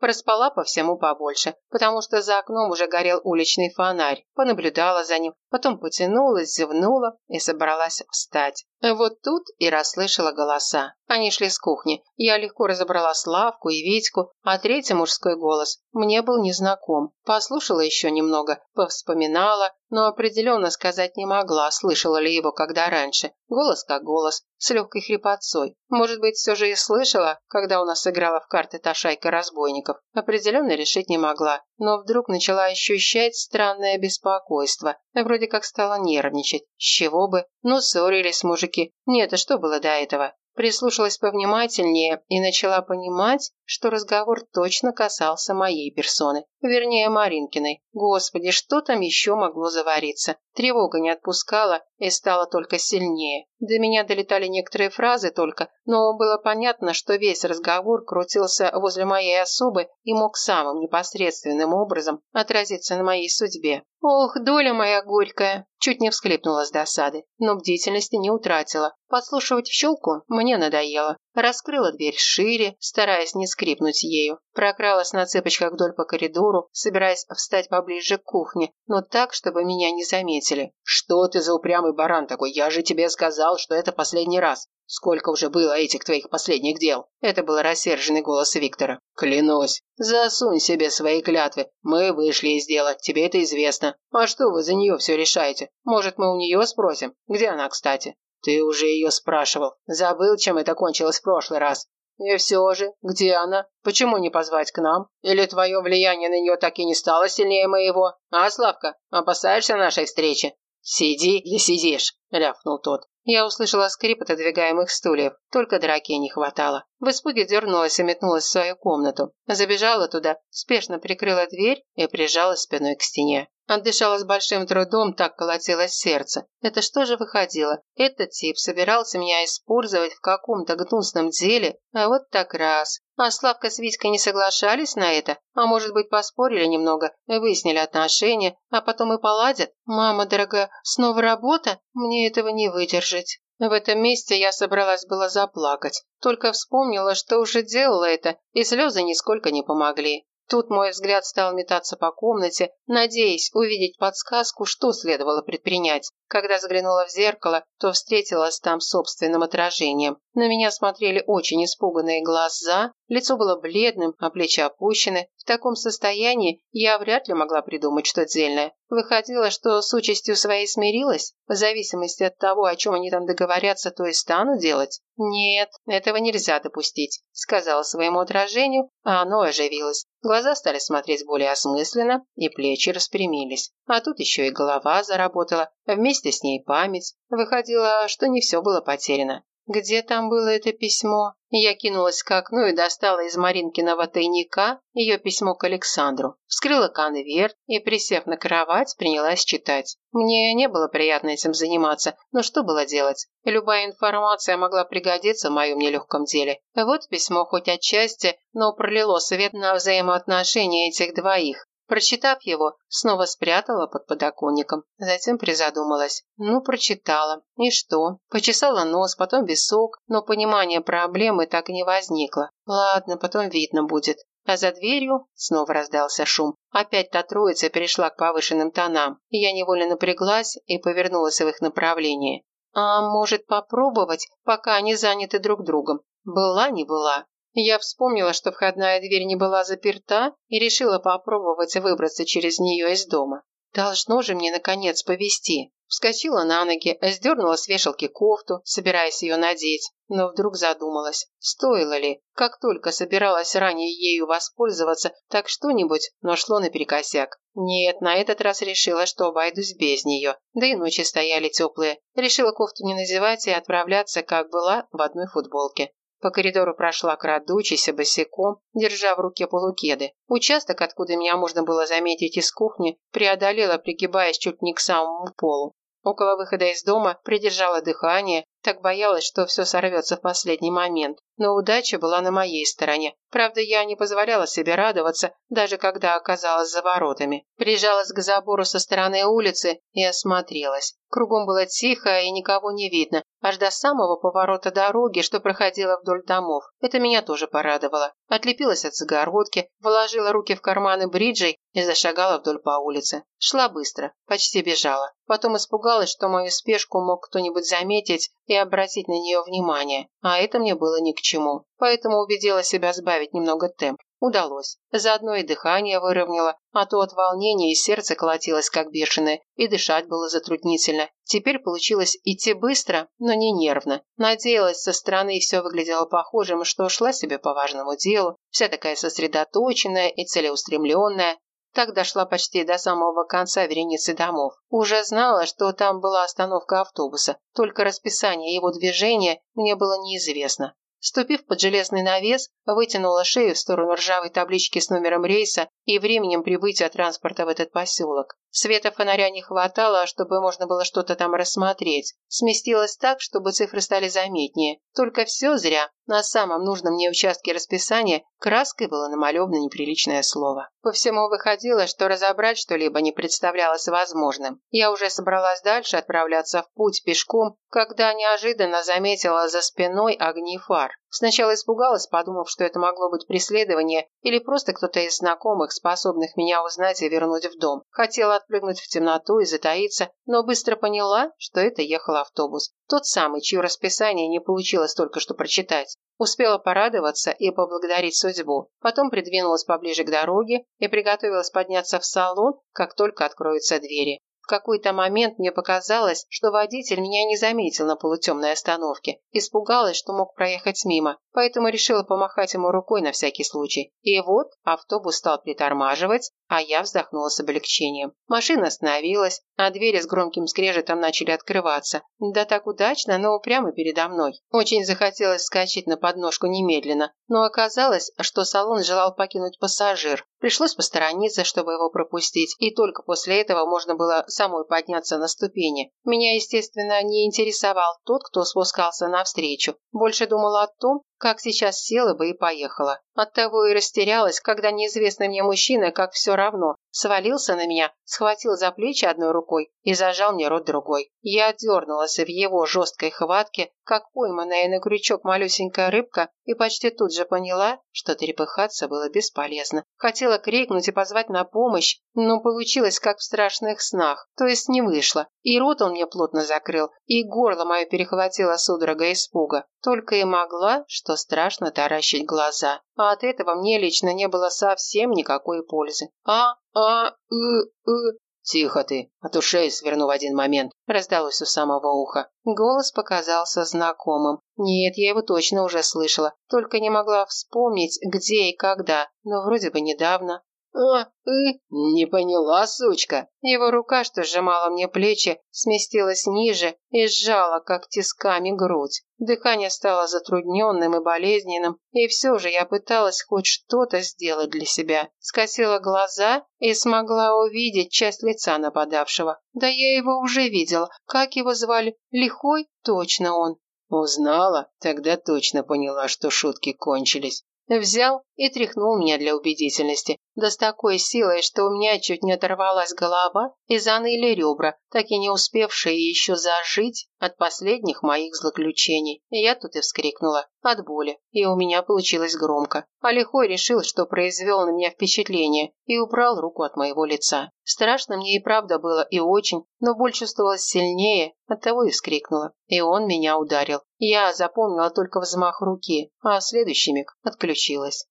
Проспала по всему побольше, потому что за окном уже горел уличный фонарь. Понаблюдала за ним, потом потянулась, зевнула и собралась встать. Вот тут и расслышала голоса. Они шли с кухни. Я легко разобрала Славку и Витьку, а третий мужской голос мне был незнаком. Послушала еще немного, повспоминала, но определенно сказать не могла, слышала ли его когда раньше. Голос как голос, с легкой хрипотцой. Может быть, все же и слышала, когда у нас играла в карты та шайка разбойников. Определенно решить не могла, но вдруг начала ощущать странное беспокойство. Вроде как стала нервничать. С чего бы? Ну, ссорились мужики. Нет, а что было до этого? Прислушалась повнимательнее и начала понимать, что разговор точно касался моей персоны. Вернее, Маринкиной. Господи, что там еще могло завариться? Тревога не отпускала и стала только сильнее. До меня долетали некоторые фразы только, но было понятно, что весь разговор крутился возле моей особы и мог самым непосредственным образом отразиться на моей судьбе. «Ох, доля моя горькая!» Чуть не всхлипнула с досады, но бдительности не утратила. Подслушивать в щелку мне надоело. Раскрыла дверь шире, стараясь не скрипнуть ею. Прокралась на цепочках вдоль по коридору, собираясь встать поближе к кухне, но так, чтобы меня не заметили. «Что ты за упрямый баран такой? Я же тебе сказал, что это последний раз. Сколько уже было этих твоих последних дел?» Это был рассерженный голос Виктора. «Клянусь. Засунь себе свои клятвы. Мы вышли из дела, тебе это известно. А что вы за нее все решаете? Может, мы у нее спросим? Где она, кстати?» «Ты уже ее спрашивал. Забыл, чем это кончилось в прошлый раз. И все же, где она? Почему не позвать к нам? Или твое влияние на нее так и не стало сильнее моего? А, Славка, опасаешься нашей встречи?» «Сиди или сидишь», — рявкнул тот. Я услышала скрип отодвигаемых стульев, только драки не хватало. В испуге дернулась и метнулась в свою комнату. Забежала туда, спешно прикрыла дверь и прижалась спиной к стене. Отдышала с большим трудом, так колотилось сердце. Это что же выходило? Этот тип собирался меня использовать в каком-то гнусном деле, а вот так раз. А Славка с Витькой не соглашались на это? А может быть, поспорили немного, выяснили отношения, а потом и поладят? Мама дорогая, снова работа? Мне этого не выдержать. В этом месте я собралась было заплакать, только вспомнила, что уже делала это, и слезы нисколько не помогли. Тут мой взгляд стал метаться по комнате, надеясь увидеть подсказку, что следовало предпринять. Когда заглянула в зеркало, то встретилась там собственным отражением. На меня смотрели очень испуганные глаза, лицо было бледным, а плечи опущены. В таком состоянии я вряд ли могла придумать что-то дельное. Выходило, что с участью своей смирилась? В зависимости от того, о чем они там договорятся, то и стану делать? Нет, этого нельзя допустить, сказала своему отражению, а оно оживилось. Глаза стали смотреть более осмысленно, и плечи распрямились. А тут еще и голова заработала, вместе с ней память. Выходило, что не все было потеряно. Где там было это письмо? Я кинулась к окну и достала из Маринкиного тайника ее письмо к Александру. Вскрыла конверт и, присев на кровать, принялась читать. Мне не было приятно этим заниматься, но что было делать? Любая информация могла пригодиться в моем нелегком деле. Вот письмо хоть отчасти, но пролило свет на взаимоотношения этих двоих. Прочитав его, снова спрятала под подоконником. Затем призадумалась. Ну, прочитала. И что? Почесала нос, потом висок, но понимание проблемы так и не возникло. Ладно, потом видно будет. А за дверью снова раздался шум. Опять та троица перешла к повышенным тонам. Я невольно напряглась и повернулась в их направлении. А может попробовать, пока они заняты друг другом? Была не была. Я вспомнила, что входная дверь не была заперта и решила попробовать выбраться через нее из дома. Должно же мне, наконец, повезти. Вскочила на ноги, сдернула с вешалки кофту, собираясь ее надеть, но вдруг задумалась, стоило ли. Как только собиралась ранее ею воспользоваться, так что-нибудь, но шло наперекосяк. Нет, на этот раз решила, что обойдусь без нее. Да и ночи стояли теплые. Решила кофту не надевать и отправляться, как была, в одной футболке. По коридору прошла крадучейся босиком, держа в руке полукеды. Участок, откуда меня можно было заметить из кухни, преодолела, пригибаясь чуть не к самому полу. Около выхода из дома придержала дыхание, Так боялась, что все сорвется в последний момент. Но удача была на моей стороне. Правда, я не позволяла себе радоваться, даже когда оказалась за воротами. Прижалась к забору со стороны улицы и осмотрелась. Кругом было тихо и никого не видно, аж до самого поворота дороги, что проходила вдоль домов. Это меня тоже порадовало. Отлепилась от загородки, вложила руки в карманы бриджей и зашагала вдоль по улице. Шла быстро, почти бежала. Потом испугалась, что мою спешку мог кто-нибудь заметить и обратить на нее внимание, а это мне было ни к чему. Поэтому убедила себя сбавить немного темп. Удалось. Заодно и дыхание выровняло, а то от волнения и сердце колотилось как бешеное, и дышать было затруднительно. Теперь получилось идти быстро, но не нервно. Надеялась, со стороны все выглядело похожим, что шла себе по важному делу, вся такая сосредоточенная и целеустремленная. Так дошла почти до самого конца вереницы домов. Уже знала, что там была остановка автобуса, только расписание его движения мне было неизвестно. Ступив под железный навес, вытянула шею в сторону ржавой таблички с номером рейса и временем прибытия транспорта в этот поселок. Света фонаря не хватало, чтобы можно было что-то там рассмотреть. Сместилась так, чтобы цифры стали заметнее. Только все зря. На самом нужном мне участке расписания краской было намалевано неприличное слово. По всему выходило, что разобрать что-либо не представлялось возможным. Я уже собралась дальше отправляться в путь пешком, когда неожиданно заметила за спиной огни фар. Сначала испугалась, подумав, что это могло быть преследование или просто кто-то из знакомых, способных меня узнать и вернуть в дом. Хотела отпрыгнуть в темноту и затаиться, но быстро поняла, что это ехал автобус. Тот самый, чье расписание не получилось только что прочитать. Успела порадоваться и поблагодарить судьбу. Потом придвинулась поближе к дороге и приготовилась подняться в салон, как только откроются двери какой-то момент мне показалось, что водитель меня не заметил на полутемной остановке. Испугалась, что мог проехать мимо, поэтому решила помахать ему рукой на всякий случай. И вот автобус стал притормаживать, а я вздохнула с облегчением. Машина остановилась, а двери с громким скрежетом начали открываться. Да так удачно, но прямо передо мной. Очень захотелось скачать на подножку немедленно, но оказалось, что салон желал покинуть пассажир. Пришлось посторониться, чтобы его пропустить, и только после этого можно было самой подняться на ступени. Меня, естественно, не интересовал тот, кто спускался навстречу. Больше думала о том, как сейчас села бы и поехала. Оттого и растерялась, когда неизвестный мне мужчина, как все равно, свалился на меня, схватил за плечи одной рукой и зажал мне рот другой. Я дернулась в его жесткой хватке, как пойманная на крючок малюсенькая рыбка, и почти тут же поняла, что трепыхаться было бесполезно. Хотела крикнуть и позвать на помощь, но получилось, как в страшных снах, то есть не вышло. И рот он мне плотно закрыл, и горло мое перехватило судорога испуга. Только и могла, что страшно таращить глаза. А от этого мне лично не было совсем никакой пользы. А, а, и, и. «Тихо ты, а то шею сверну в один момент», – раздалось у самого уха. Голос показался знакомым. Нет, я его точно уже слышала, только не могла вспомнить, где и когда, но вроде бы недавно. «А, и...» «Не поняла, сучка!» Его рука, что сжимала мне плечи, сместилась ниже и сжала, как тисками, грудь. Дыхание стало затрудненным и болезненным, и все же я пыталась хоть что-то сделать для себя. Скосила глаза и смогла увидеть часть лица нападавшего. Да я его уже видела. Как его звали? Лихой? Точно он. Узнала? Тогда точно поняла, что шутки кончились. Взял и тряхнул меня для убедительности, да с такой силой, что у меня чуть не оторвалась голова и заныли ребра, так и не успевшие еще зажить от последних моих злоключений. Я тут и вскрикнула от боли, и у меня получилось громко. А лихой решил, что произвел на меня впечатление, и убрал руку от моего лица. Страшно мне и правда было, и очень, но боль чувствовалась сильнее, оттого и вскрикнула. И он меня ударил. Я запомнила только взмах руки, а в следующий миг отключилась.